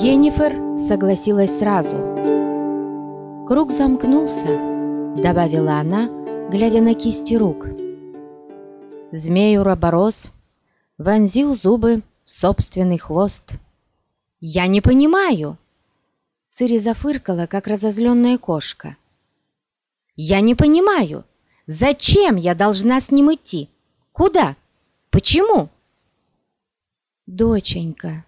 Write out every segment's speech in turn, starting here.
Енифер согласилась сразу. «Круг замкнулся», — добавила она, глядя на кисти рук. Змей Уроборос вонзил зубы в собственный хвост. «Я не понимаю!» Цири зафыркала, как разозленная кошка. «Я не понимаю, зачем я должна с ним идти? Куда? Почему?» «Доченька», —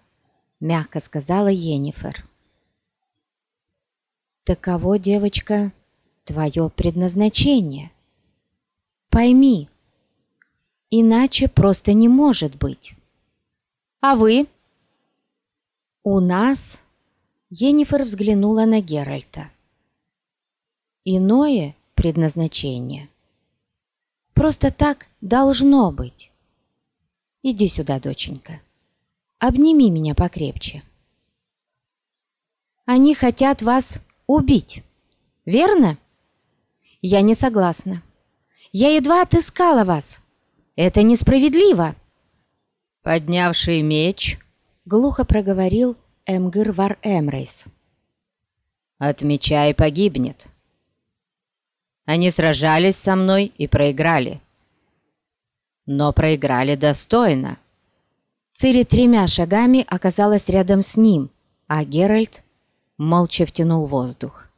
мягко сказала Енифер. «Таково, девочка, твое предназначение. Пойми, иначе просто не может быть. А вы?» «У нас...» — Енифер взглянула на Геральта. «Иное предназначение. Просто так должно быть. Иди сюда, доченька». Обними меня покрепче. Они хотят вас убить, верно? Я не согласна. Я едва отыскала вас. Это несправедливо. Поднявший меч, глухо проговорил Эмгир Вар Эмрейс. От меча и погибнет. Они сражались со мной и проиграли. Но проиграли достойно. Цири тремя шагами оказалась рядом с ним, а Геральт молча втянул воздух.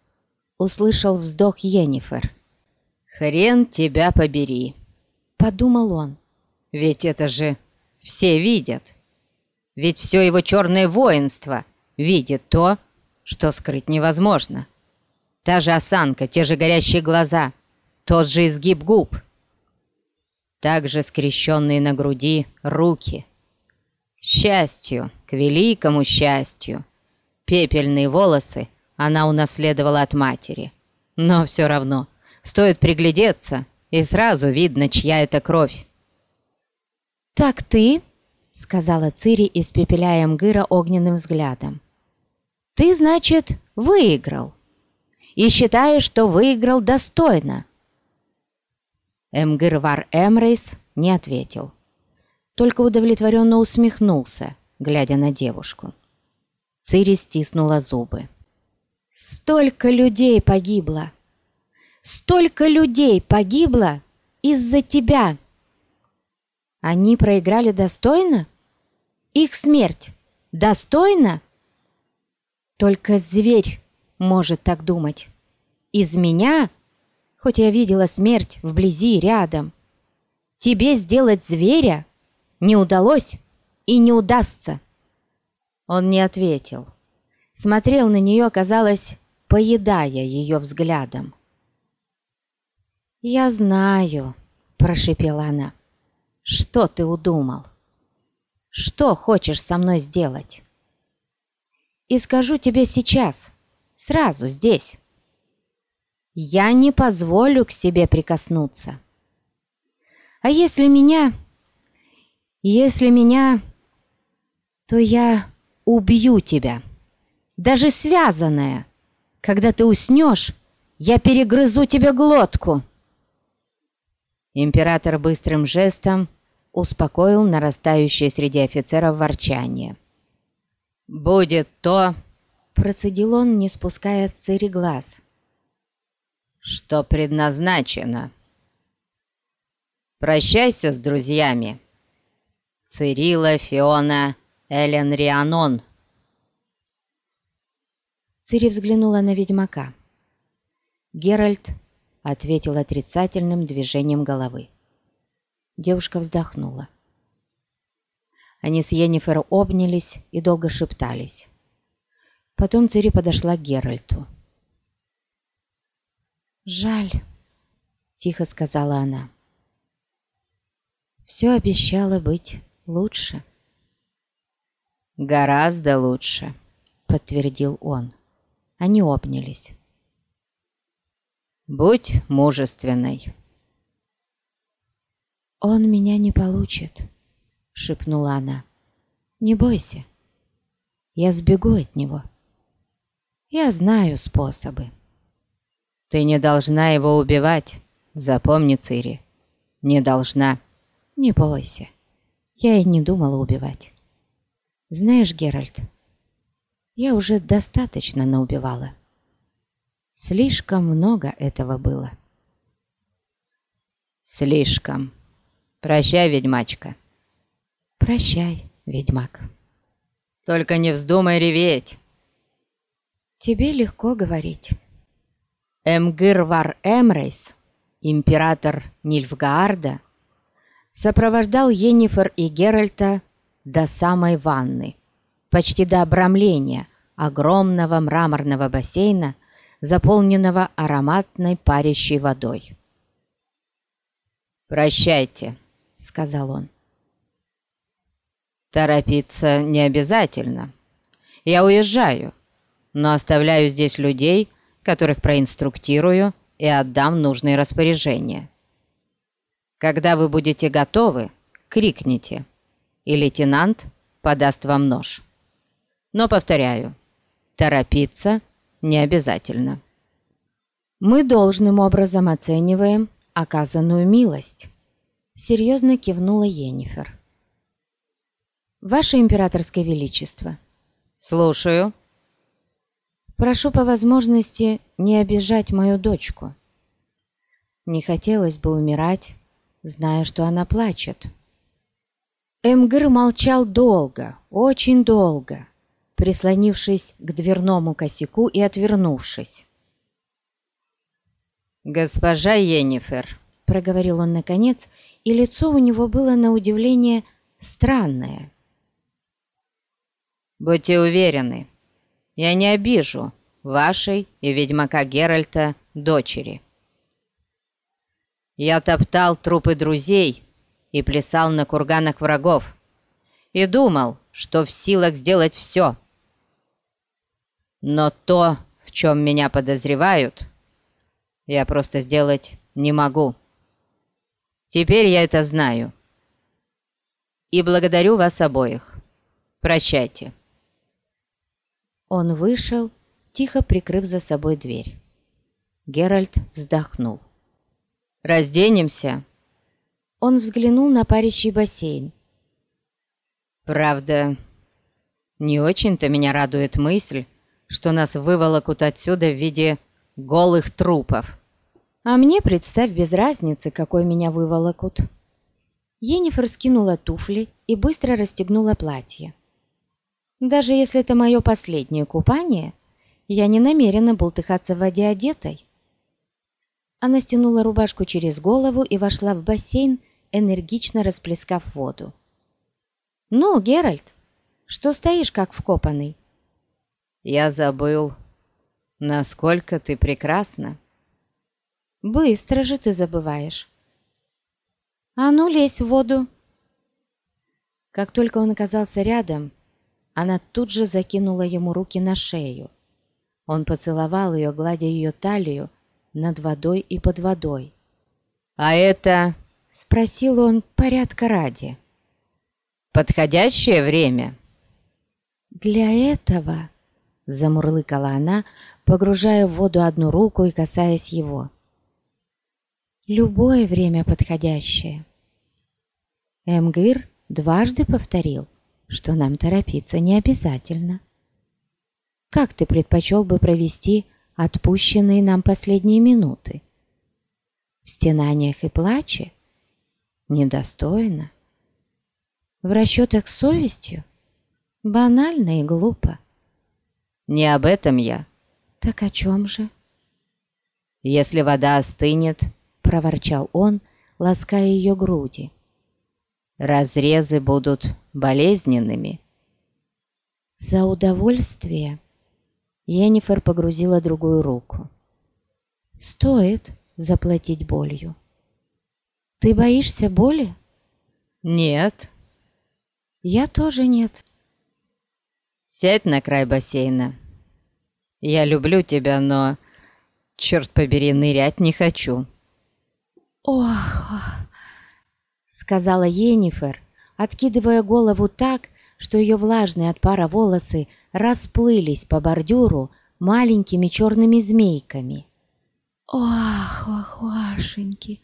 Услышал вздох Йеннифер. «Хрен тебя побери!» — подумал он. «Ведь это же все видят! Ведь все его черное воинство видит то, что скрыть невозможно. Та же осанка, те же горящие глаза, тот же изгиб губ, также скрещенные на груди руки — счастью, к великому счастью. Пепельные волосы она унаследовала от матери. Но все равно, стоит приглядеться, и сразу видно, чья это кровь. «Так ты?» — сказала Цири, испепеляя Мгыра огненным взглядом. «Ты, значит, выиграл. И считаешь, что выиграл достойно». Эмгыр Вар Эмрейс не ответил только удовлетворенно усмехнулся, глядя на девушку. Цири стиснула зубы. «Столько людей погибло! Столько людей погибло из-за тебя!» Они проиграли достойно? Их смерть достойна? Только зверь может так думать. Из меня, хоть я видела смерть вблизи рядом, тебе сделать зверя не удалось и не удастся. Он не ответил. Смотрел на нее, казалось, поедая ее взглядом. «Я знаю», — прошепела она, — «что ты удумал? Что хочешь со мной сделать? И скажу тебе сейчас, сразу здесь. Я не позволю к себе прикоснуться. А если меня если меня, то я убью тебя, даже связанная. Когда ты уснешь, я перегрызу тебе глотку!» Император быстрым жестом успокоил нарастающее среди офицеров ворчание. «Будет то...» — процедил он, не спуская с Цири глаз. «Что предназначено. Прощайся с друзьями. Цирила, Фиона, Элен Рианон. Цири взглянула на ведьмака. Геральт ответил отрицательным движением головы. Девушка вздохнула. Они с Йеннифер обнялись и долго шептались. Потом Цири подошла к Геральту. «Жаль», — тихо сказала она. «Все обещало быть лучше?» «Гораздо лучше», — подтвердил он. Они обнялись. «Будь мужественной». «Он меня не получит», — шепнула она. «Не бойся, я сбегу от него. Я знаю способы». «Ты не должна его убивать, запомни, Цири, не должна». «Не бойся, я и не думала убивать. Знаешь, Геральт, я уже достаточно наубивала. Слишком много этого было. Слишком. Прощай, ведьмачка. Прощай, ведьмак. Только не вздумай реветь. Тебе легко говорить. Эмгирвар Эмрейс, император Нильфгаарда, сопровождал Йеннифер и Геральта до самой ванны, почти до обрамления огромного мраморного бассейна, заполненного ароматной парящей водой. «Прощайте», — сказал он. «Торопиться не обязательно. Я уезжаю, но оставляю здесь людей, которых проинструктирую и отдам нужные распоряжения. Когда вы будете готовы, крикните, и лейтенант подаст вам нож. Но, повторяю, торопиться не обязательно. Мы должным образом оцениваем оказанную милость, серьезно кивнула Йеннифер. Ваше императорское величество. Слушаю. Прошу по возможности не обижать мою дочку. Не хотелось бы умирать зная, что она плачет. Эмгр молчал долго, очень долго, прислонившись к дверному косяку и отвернувшись. «Госпожа Йеннифер», — проговорил он наконец, и лицо у него было на удивление странное. «Будьте уверены, я не обижу вашей и ведьмака Геральта дочери». Я топтал трупы друзей и плясал на курганах врагов, и думал, что в силах сделать все. Но то, в чем меня подозревают, я просто сделать не могу. Теперь я это знаю. И благодарю вас обоих. Прощайте. Он вышел, тихо прикрыв за собой дверь. Геральт вздохнул. Разденемся?» Он взглянул на парящий бассейн. «Правда, не очень-то меня радует мысль, что нас выволокут отсюда в виде голых трупов. А мне, представь, без разницы, какой меня выволокут». Енифер скинула туфли и быстро расстегнула платье. «Даже если это мое последнее купание, я не намерена бултыхаться в воде одетой». Она стянула рубашку через голову и вошла в бассейн, энергично расплескав воду. «Ну, Геральт, что стоишь как вкопанный?» «Я забыл, насколько ты прекрасна». «Быстро же ты забываешь». «А ну, лезь в воду!» Как только он оказался рядом, она тут же закинула ему руки на шею. Он поцеловал ее, гладя ее талию, над водой и под водой. «А это...» — спросил он порядка ради. «Подходящее время?» «Для этого...» — замурлыкала она, погружая в воду одну руку и касаясь его. «Любое время подходящее». Эмгир дважды повторил, что нам торопиться не обязательно. «Как ты предпочел бы провести отпущенные нам последние минуты. В стенаниях и плаче недостойно. В расчетах с совестью банально и глупо. Не об этом я. Так о чем же? Если вода остынет, проворчал он, лаская ее груди. Разрезы будут болезненными. За удовольствие Йеннифер погрузила другую руку. «Стоит заплатить болью. Ты боишься боли?» «Нет». «Я тоже нет». «Сядь на край бассейна. Я люблю тебя, но, черт побери, нырять не хочу». «Ох!» — сказала Йеннифер, откидывая голову так, что ее влажные от пара волосы расплылись по бордюру маленькими черными змейками. «Ох, ох, Вашеньки!»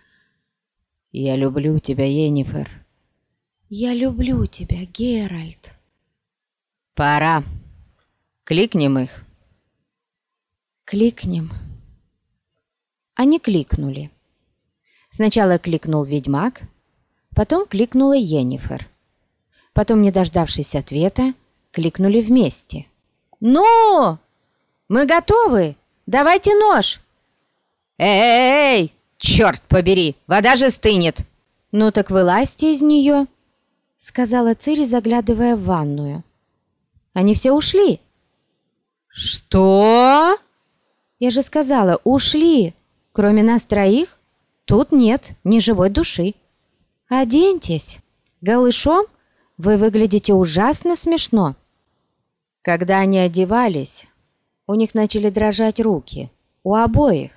«Я люблю тебя, Енифер!» «Я люблю тебя, Геральт!» «Пора!» Кликнем их». «Кликнем». Они кликнули. Сначала кликнул ведьмак, потом кликнула Йеннифер. Потом, не дождавшись ответа, кликнули вместе. «Ну! Мы готовы! Давайте нож!» «Эй, черт побери, вода же стынет!» «Ну так вылазьте из нее!» Сказала Цири, заглядывая в ванную. «Они все ушли!» «Что?» «Я же сказала, ушли! Кроме нас троих, тут нет ни живой души. Оденьтесь! Голышом вы выглядите ужасно смешно!» Когда они одевались, у них начали дрожать руки, у обоих.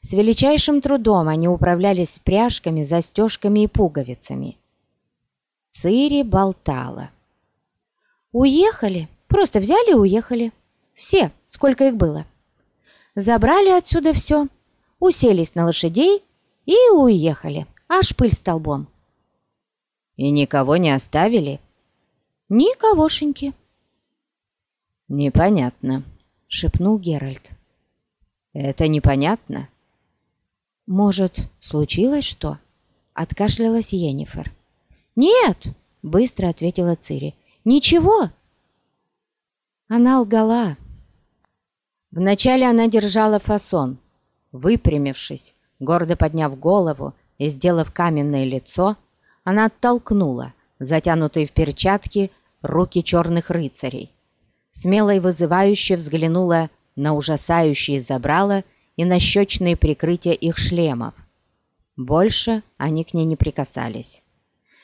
С величайшим трудом они управлялись пряжками, застежками и пуговицами. Цири болтала. «Уехали, просто взяли и уехали. Все, сколько их было. Забрали отсюда все, уселись на лошадей и уехали, аж пыль столбом». «И никого не оставили?» «Никогошеньки». «Непонятно», — шепнул Геральт. «Это непонятно?» «Может, случилось что?» — откашлялась Йеннифер. «Нет!» — быстро ответила Цири. «Ничего!» Она лгала. Вначале она держала фасон, выпрямившись, гордо подняв голову и сделав каменное лицо, она оттолкнула затянутые в перчатки руки черных рыцарей смело и вызывающе взглянула на ужасающие забрала и на щечные прикрытия их шлемов. Больше они к ней не прикасались.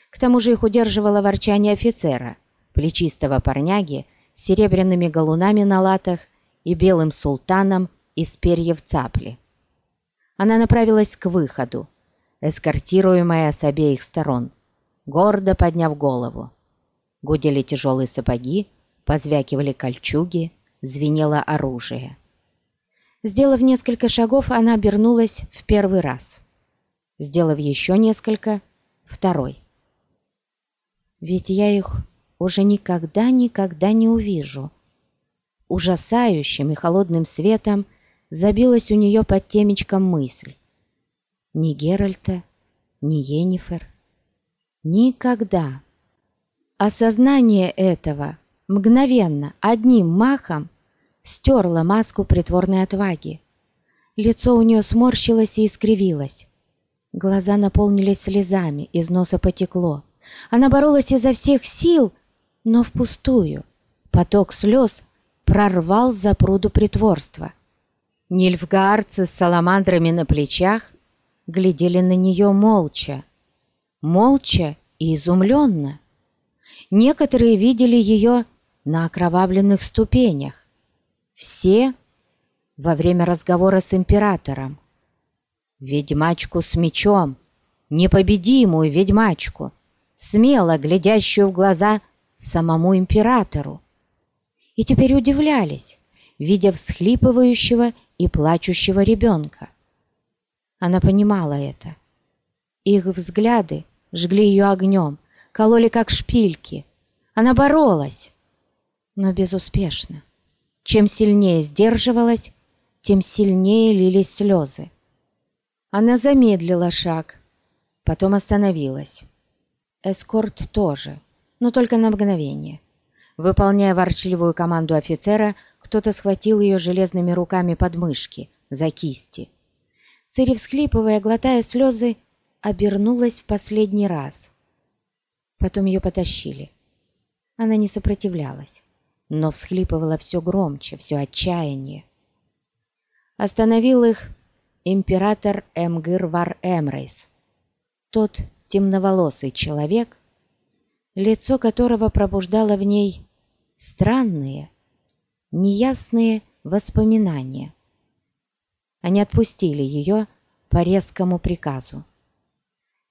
К тому же их удерживало ворчание офицера, плечистого парняги с серебряными галунами на латах и белым султаном из перьев цапли. Она направилась к выходу, эскортируемая с обеих сторон, гордо подняв голову. Гудели тяжелые сапоги, Позвякивали кольчуги, звенело оружие. Сделав несколько шагов, она обернулась в первый раз. Сделав еще несколько, второй. Ведь я их уже никогда-никогда не увижу. Ужасающим и холодным светом забилась у нее под темечком мысль. Ни Геральта, ни Енифер. Никогда. Осознание этого мгновенно, одним махом, стерла маску притворной отваги. Лицо у нее сморщилось и искривилось. Глаза наполнились слезами, из носа потекло. Она боролась изо всех сил, но впустую. Поток слез прорвал за пруду притворства. Нильфгаарцы с саламандрами на плечах глядели на нее молча. Молча и изумленно. Некоторые видели ее на окровавленных ступенях. Все во время разговора с императором. Ведьмачку с мечом, непобедимую ведьмачку, смело глядящую в глаза самому императору. И теперь удивлялись, видя всхлипывающего и плачущего ребенка. Она понимала это. Их взгляды жгли ее огнем, кололи как шпильки. Она боролась, но безуспешно. Чем сильнее сдерживалась, тем сильнее лились слезы. Она замедлила шаг, потом остановилась. Эскорт тоже, но только на мгновение. Выполняя ворчливую команду офицера, кто-то схватил ее железными руками под мышки, за кисти. Цири, всхлипывая, глотая слезы, обернулась в последний раз. Потом ее потащили. Она не сопротивлялась но всхлипывала все громче, все отчаяние. Остановил их император Эмгыр Вар Эмрейс, тот темноволосый человек, лицо которого пробуждало в ней странные, неясные воспоминания. Они отпустили ее по резкому приказу.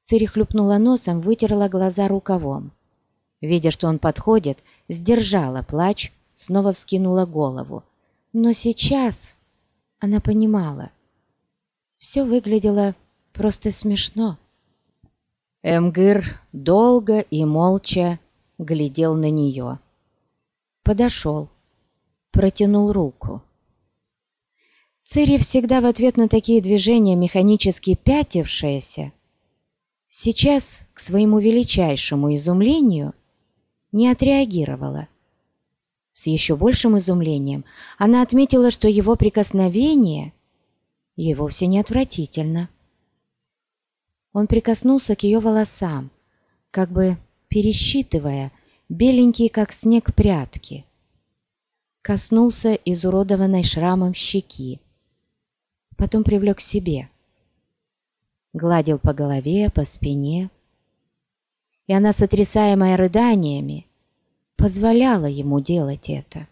Цири хлюпнула носом, вытерла глаза рукавом. Видя, что он подходит, сдержала плач, снова вскинула голову. Но сейчас она понимала. Все выглядело просто смешно. Эмгыр долго и молча глядел на нее. Подошел, протянул руку. Цири, всегда в ответ на такие движения механически пятившаяся, сейчас, к своему величайшему изумлению, не отреагировала. С еще большим изумлением она отметила, что его прикосновение ей вовсе не отвратительно. Он прикоснулся к ее волосам, как бы пересчитывая беленькие, как снег, прятки. Коснулся изуродованной шрамом щеки. Потом привлек к себе. Гладил по голове, по спине. И она, сотрясаемая рыданиями, позволяла ему делать это.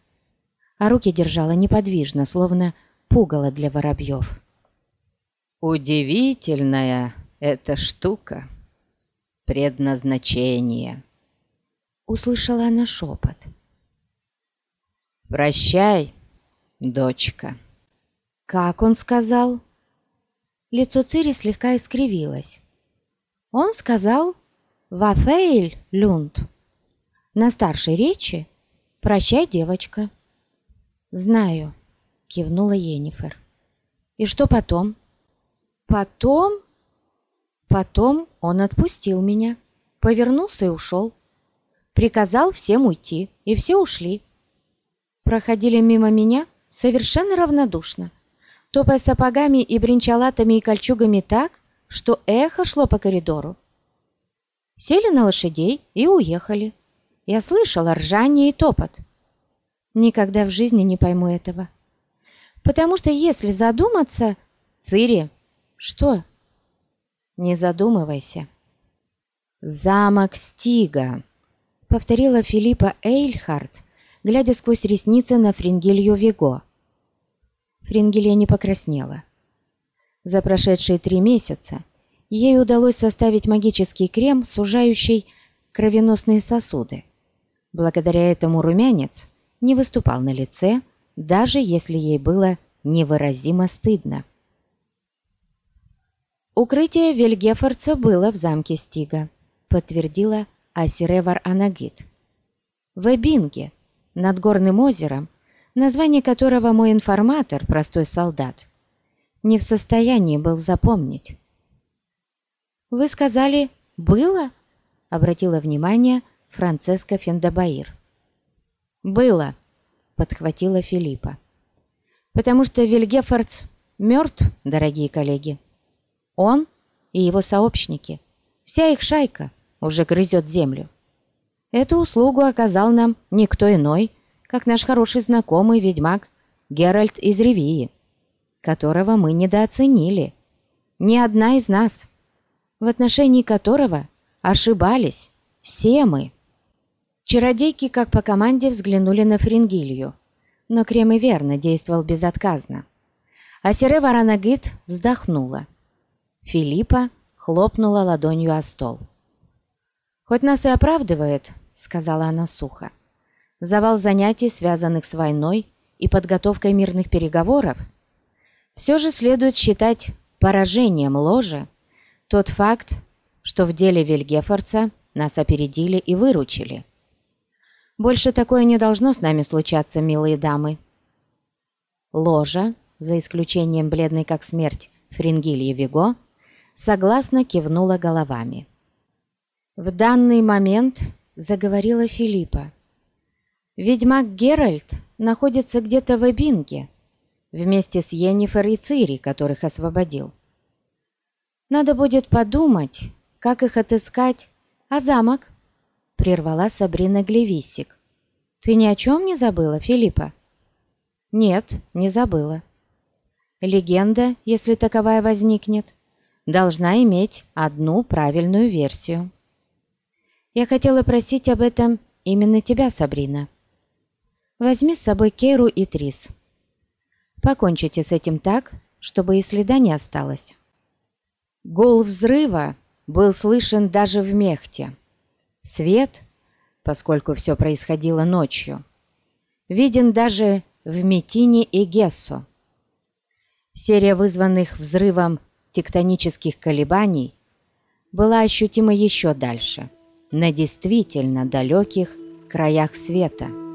А руки держала неподвижно, словно пугало для воробьев. «Удивительная эта штука. Предназначение!» Услышала она шепот. «Прощай, дочка!» «Как он сказал?» Лицо Цири слегка искривилось. «Он сказал «Вафейль, Люнд». На старшей речи «Прощай, девочка». «Знаю», — кивнула Енифер. «И что потом?» «Потом?» «Потом он отпустил меня, повернулся и ушел. Приказал всем уйти, и все ушли. Проходили мимо меня совершенно равнодушно, топая сапогами и бринчалатами и кольчугами так, что эхо шло по коридору. Сели на лошадей и уехали. Я слышала ржание и топот. Никогда в жизни не пойму этого. Потому что если задуматься... Цири, что? Не задумывайся. Замок Стига, повторила Филиппа Эйльхарт, глядя сквозь ресницы на Фрингилью Виго. Фрингелья не покраснела. За прошедшие три месяца ей удалось составить магический крем, сужающий кровеносные сосуды. Благодаря этому румянец не выступал на лице, даже если ей было невыразимо стыдно. «Укрытие Вельгефорца было в замке Стига», — подтвердила Асиревар Анагит. «В Эбинге, над горным озером, название которого мой информатор, простой солдат, не в состоянии был запомнить». «Вы сказали, было?» — обратила внимание Францеска Фендабаир. «Было», — подхватила Филиппа. «Потому что Вильгефордс мертв, дорогие коллеги. Он и его сообщники, вся их шайка уже грызет землю. Эту услугу оказал нам никто иной, как наш хороший знакомый ведьмак Геральт из Ревии, которого мы недооценили. Ни одна из нас, в отношении которого ошибались все мы. Чародейки, как по команде, взглянули на Фрингилью, но Крем и верно действовал безотказно. А Сере Варанагит вздохнула. Филиппа хлопнула ладонью о стол. «Хоть нас и оправдывает», — сказала она сухо, «завал занятий, связанных с войной и подготовкой мирных переговоров, все же следует считать поражением ложи тот факт, что в деле Вильгефорца нас опередили и выручили. Больше такое не должно с нами случаться, милые дамы». Ложа, за исключением бледной как смерть Фрингильи Виго, согласно кивнула головами. В данный момент заговорила Филиппа. Ведьмак Геральт находится где-то в Эбинге, вместе с Йеннифер и Цири, которых освободил. Надо будет подумать, как их отыскать, а замок? Прервала Сабрина Глевисик. Ты ни о чем не забыла, Филиппа? Нет, не забыла. Легенда, если таковая возникнет, должна иметь одну правильную версию. Я хотела просить об этом именно тебя, Сабрина. Возьми с собой Кейру и Трис. Покончите с этим так, чтобы и следа не осталось. Гол взрыва был слышен даже в Мехте. Свет, поскольку все происходило ночью, виден даже в Метине и Гессо. Серия вызванных взрывом тектонических колебаний была ощутима еще дальше, на действительно далеких краях света –